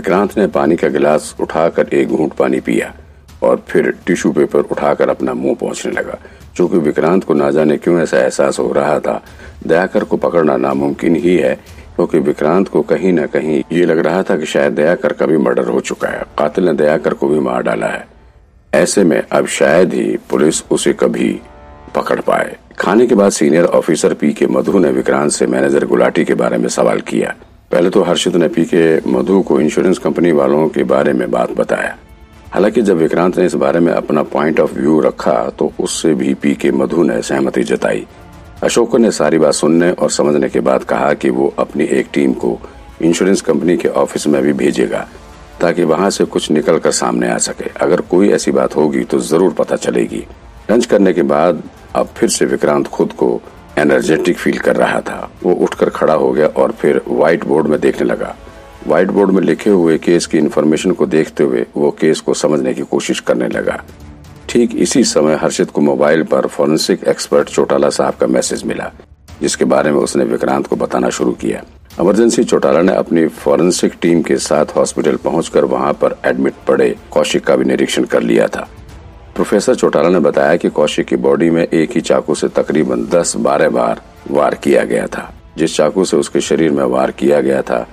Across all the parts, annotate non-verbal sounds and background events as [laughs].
विक्रांत ने पानी का गिलास उठाकर एक घूंट पानी पिया और फिर टिश्यू पेपर उठाकर अपना मुँह पहुँचने लगा। चूँकि विक्रांत को ना जाने क्यों ऐसा एहसास हो रहा था, दयाकर को पकड़ना नामुमकिन ही है, क्योंकि विक्रांत को कहीं न कहीं ये लग रहा था कि शायद दयाकर का भी मर्डर हो चुका है। कातिल ने दयाकर को भी मार डाला है। ऐसे में अब शायद ही पुलिस उसे कभी पकड़ पाए। खाने के बाद सीनियर ऑफिसर पी के मधु ने विक्रांत से मैनेजर गुलाटी के बारे में सवाल किया। पहले तो हर्षित ने पी के मधु को इंश्योरेंस कंपनी वालों के बारे में बात बताया। हालाँकि जब विक्रांत ने इस बारे में अपना पॉइंट ऑफ़ व्यू रखा तो उससे भी पी के मधु ने सहमति जताई। अशोक ने सारी बात सुनने और समझने के बाद कहा कि वो अपनी एक टीम को इंश्योरेंस कंपनी के ऑफ़िस में भी भेजेगा, ताकि वहाँ से कुछ निकल कर सामने आ सके। अगर कोई ऐसी बात होगी तो ज़रूर पता चलेगी। लंच करने के बाद अब फिर से विक्रांत खुद को एनर्जेटिक फील कर रहा था। वो उठकर खड़ा हो गया और फिर व्हाइट बोर्ड में देखने लगा। व्हाइट बोर्ड में लिखे हुए केस की इन्फॉर्मेशन को देखते हुए वो केस को समझने की कोशिश करने लगा। ठीक इसी समय हर्षित को मोबाइल पर फॉरेंसिक एक्सपर्ट चौटाला साहब का मैसेज मिला, जिसके बारे में उसने विक्रांत को बताना शुरू किया। इमरजेंसी चौटाला ने अपनी फॉरेंसिक टीम के साथ हॉस्पिटल पहुंचकर वहाँ पर एडमिट पड़े, कौशिक का भी निरीक्षण कर लिया था। प्रोफेसर चौटाला ने बताया कि कौशिक की बॉडी में एक ही चाकू से तकरीबन 10-12 बार वार किया गया था। जिस चाकू से उसके शरीर में वार किया गया था,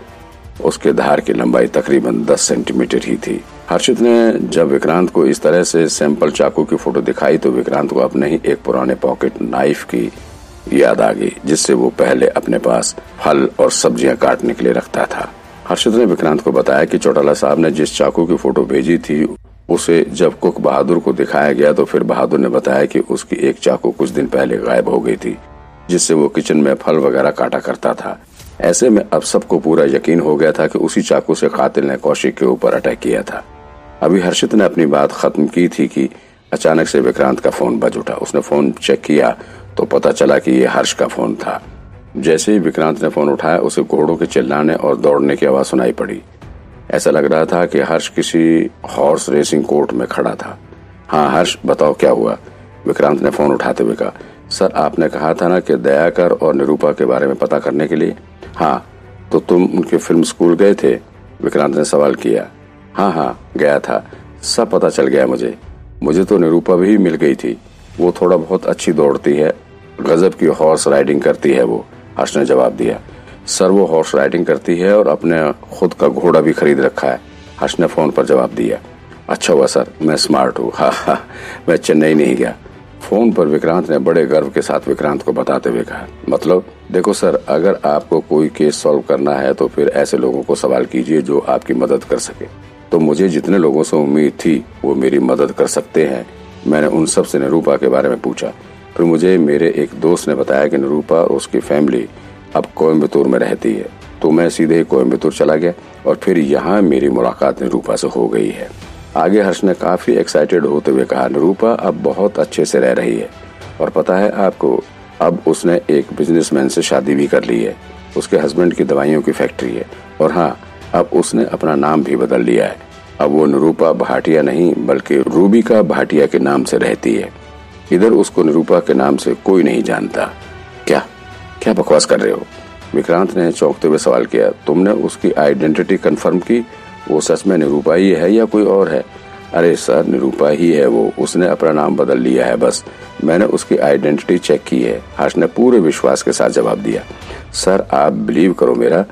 उसके धार की लंबाई तकरीबन 10 सेंटीमीटर ही थी। हर्षित ने जब विक्रांत को इस तरह से सैंपल चाकू की फ़ोटो दिखाई तो विक्रांत को अपने ही एक पुराने पॉकेट नाइफ की याद आ गई, जिससे वो पहले अपने पास फल और सब्ज़ियाँ काटने के लिए रखता था। हर्षित ने विक्रांत को बताया कि चौटाला साहब ने जिस चाकू की फ़ोटो भेजी थी उसे जब कुक बहादुर को दिखाया गया तो फिर बहादुर ने बताया कि उसकी एक चाकू कुछ दिन पहले गायब हो गई थी, जिससे वो किचन में फल वगैरह काटा करता था। ऐसे में अब सबको पूरा यकीन हो गया था कि उसी चाकू से कातिल ने कौशिक के ऊपर अटैक किया था। अभी हर्षित ने अपनी बात खत्म की थी कि अचानक से विक्रांत का फ़ोन बज उठा। उसने फ़ोन चेक किया तो पता चला कि ये हर्ष का फ़ोन था। जैसे ही विक्रांत ने फ़ोन उठाया, उसे घोड़ों के चिल्लाने और दौड़ने की आवाज़ सुनाई पड़ी। ऐसा लग रहा था कि हर्ष किसी हॉर्स रेसिंग कोर्ट में खड़ा था। हाँ हर्ष, बताओ क्या हुआ? विक्रांत ने फ़ोन उठाते हुए कहा, सर, आपने कहा था ना कि दयाकर और निरूपा के बारे में पता करने के लिए? हाँ तो तुम उनके फ़िल्म स्कूल गए थे? विक्रांत ने सवाल किया। हाँ हाँ गया था। सब पता चल गया मुझे। मुझे तो निरूपा भी मिल गई थी। वो थोड़ा बहुत अच्छी दौड़ती है। गजब की हॉर्स राइडिंग करती है वो, हर्ष ने जवाब दिया। सर वो हॉर्स राइडिंग करती है और अपने खुद का घोड़ा भी खरीद रखा है। हर्ष ने फ़ोन पर जवाब दिया। अच्छा हुआ सर, मैं स्मार्ट हूँ। हा [laughs] हा, मैं चेन्नई नहीं गया। फ़ोन पर विक्रांत ने बड़े गर्व के साथ विक्रांत को बताते हुए कहा मतलब देखो सर, अगर आपको कोई केस सॉल्व करना है तो फिर ऐसे लोगों को सवाल कीजिए जो आपकी मदद कर सके। तो मुझे जितने लोगों से उम्मीद थी, वो मेरी मदद कर सकते हैं। मैंने उन सबसे निरूपा के बारे में पूछा। फिर मुझे मेरे एक दोस्त ने बताया कि निरूपा और उसकी फैमिली अब कोयम्बतूर में रहती है। तो मैं सीधे कोयम्बतूर चला गया और फिर यहाँ मेरी मुलाकात निरूपा से हो गई है। आगे हर्ष ने काफ़ी एक्साइटेड होते हुए कहा, निरूपा, अब बहुत अच्छे से रह रही है। और पता है आपको, अब उसने एक बिजनेसमैन से शादी भी कर ली है। उसके हस्बैंड की दवाइयों की फैक्ट्री है। और हाँ अब उसने अपना नाम भी बदल लिया है। अब वो निरूपा भाटिया नहीं, बल्कि रूबिका भाटिया के नाम से रहती है। इधर उसको निरूपा के नाम से कोई नहीं जानता। क्या बकवास कर रहे हो? विक्रांत ने चौंकते हुए सवाल किया, तुमने उसकी आइडेंटिटी कंफर्म की? वो सच में निरूपा ही है या कोई और है? अरे सर निरूपा ही है वो, उसने अपना नाम बदल लिया है बस। मैंने उसकी आइडेंटिटी चेक की है। हर्ष ने पूरे विश्वास के साथ जवाब दिया। सर, आप बिलीव करो मेरा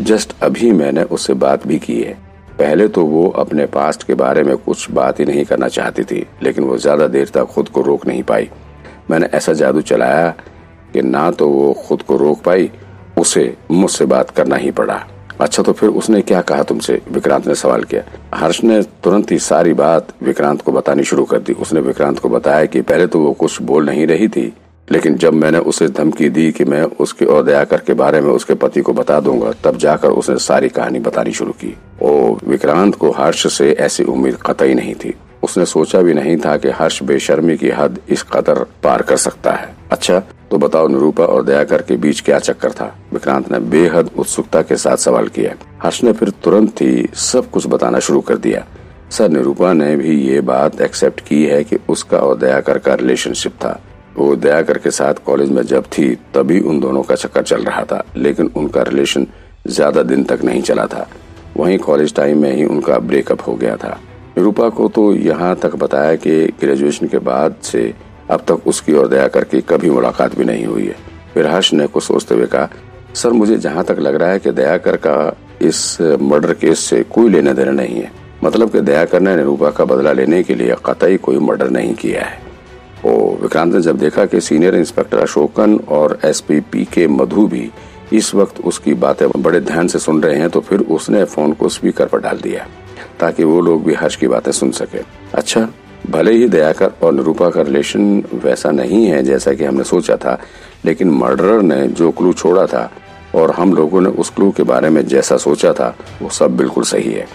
जस्ट अभी मैंने उससे बात भी की है। पहले तो वो अपने पास्ट के बारे में कुछ बात ही नहीं करना चाहती थी, लेकिन वो ज़्यादा देर तक खुद को रोक नहीं पाई। मैंने ऐसा जादू चलाया कि ना तो वो खुद को रोक पाई, उसे मुझसे बात करना ही पड़ा। अच्छा तो फिर उसने क्या कहा तुमसे? विक्रांत ने सवाल किया। हर्ष ने तुरंत ही सारी बात विक्रांत को बतानी शुरू कर दी। उसने विक्रांत को बताया कि पहले तो वो कुछ बोल नहीं रही थी, लेकिन जब मैंने उसे धमकी दी कि मैं उसके और दयाकर के बारे में उसके पति को बता दूँगा, तब जाकर उसने सारी कहानी बतानी शुरू की। ओ, विक्रांत को हर्ष से ऐसी उम्मीद कतई नहीं थी। उसने सोचा भी नहीं था कि हर्ष बेशर्मी की हद इस कदर पार कर सकता है। अच्छा तो बताओ निरूपा और दयाकर के बीच क्या चक्कर था? विक्रांत ने बेहद उत्सुकता के साथ सवाल किया। हर्ष ने फिर तुरंत ही सब कुछ बताना शुरू कर दिया। सर, निरूपा ने भी ये बात एक्सेप्ट की है कि उसका और दयाकर का रिलेशनशिप था। वो दयाकर के साथ कॉलेज में जब थी, तभी उन दोनों का चक्कर चल रहा था, लेकिन उनका रिलेशन ज़्यादा दिन तक नहीं चला था। वहीं कॉलेज टाइम में ही उनका ब्रेकअप हो गया था। निरूपा को तो यहाँ तक बताया कि ग्रेजुएशन के बाद से अब तक उसकी और दया करके कभी मुलाकात भी नहीं हुई है। फिर हर्ष ने कुछ सोचते हुए कहा, सर, मुझे जहाँ तक लग रहा है कि दयाकर का इस मर्डर केस से कोई लेना देना नहीं है। मतलब कि दयाकर ने रूपा का बदला लेने के लिए कतई कोई मर्डर नहीं किया है। ओ, विक्रांत ने जब देखा कि सीनियर इंस्पेक्टर अशोकन और एसपी पी के मधु भी इस वक्त उसकी बातें बड़े ध्यान से सुन रहे हैं तो फिर उसने फ़ोन को स्पीकर पर डाल दिया। ताकि वो लोग भी हर्ष की बातें सुन सके। अच्छा भले ही दयाकर और निरूपा का रिलेशन वैसा नहीं है जैसा कि हमने सोचा था, लेकिन मर्डरर ने जो क्लू छोड़ा था और हम लोगों ने उस क्लू के बारे में जैसा सोचा था, वो सब बिल्कुल सही है।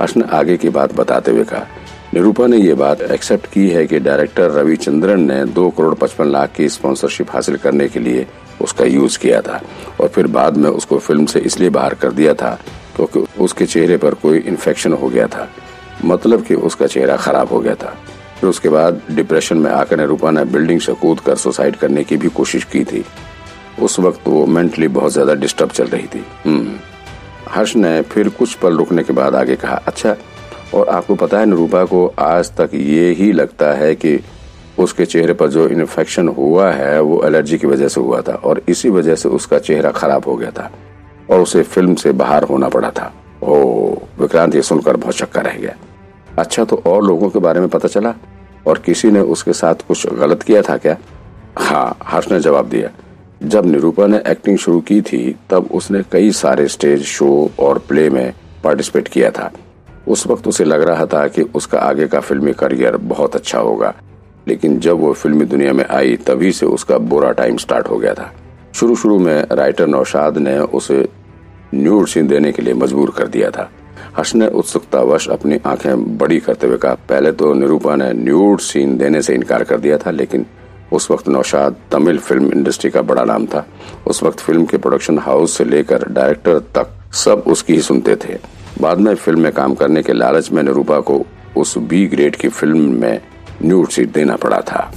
हर्ष ने आगे की बात बताते हुए कहा, निरूपा ने ये बात एक्सेप्ट की है कि डायरेक्टर रविचंद्रन ने दो करोड़ पचपन लाख की स्पॉन्सरशिप हासिल करने के लिए उसका यूज़ किया था और फिर बाद में उसको फ़िल्म से इसलिए बाहर कर दिया था तो उसके चेहरे पर कोई इन्फेक्शन हो गया था। मतलब कि उसका चेहरा खराब हो गया था। फिर उसके बाद डिप्रेशन में आकर निरूपा ने बिल्डिंग से कूद कर सुसाइड करने की भी कोशिश की थी। उस वक्त वो मेंटली बहुत ज़्यादा डिस्टर्ब चल रही थी। हम्म। हर्ष ने फिर कुछ पल रुकने के बाद आगे कहा अच्छा और आपको पता है निरूपा को आज तक ये ही लगता है कि उसके चेहरे पर जो इन्फेक्शन हुआ है, वो एलर्जी की वजह से हुआ था और इसी वजह से उसका चेहरा खराब हो गया था। और उसे फ़िल्म से बाहर होना पड़ा था। ओ, विक्रांत ये सुनकर बहुत चक्का रह गया। अच्छा तो और लोगों के बारे में पता चला? और किसी ने उसके साथ कुछ गलत किया था क्या? हाँ हर्ष ने जवाब दिया। जब निरूपा ने एक्टिंग शुरू की थी, तब उसने कई सारे स्टेज शो और प्ले में पार्टिसिपेट किया था। उस वक्त उसे लग रहा था कि उसका आगे का फिल्मी करियर बहुत अच्छा होगा। लेकिन जब वो फिल्मी दुनिया में आई, तभी से उसका बुरा टाइम स्टार्ट हो गया था। शुरू शुरू में राइटर नौशाद ने उसे न्यूड सीन देने के लिए मजबूर कर दिया था। हर्ष ने उत्सुकतावश अपनी आँखें बड़ी करते हुए कहा, पहले तो निरूपा ने न्यूड सीन देने से इनकार कर दिया था, लेकिन उस वक्त नौशाद तमिल फ़िल्म इंडस्ट्री का बड़ा नाम था। उस वक्त फ़िल्म के प्रोडक्शन हाउस से लेकर डायरेक्टर तक सब उसकी ही सुनते थे। बाद में फ़िल्म में काम करने के लालच में निरूपा को उस बी ग्रेड की फ़िल्म में न्यूड सीट देना पड़ा था।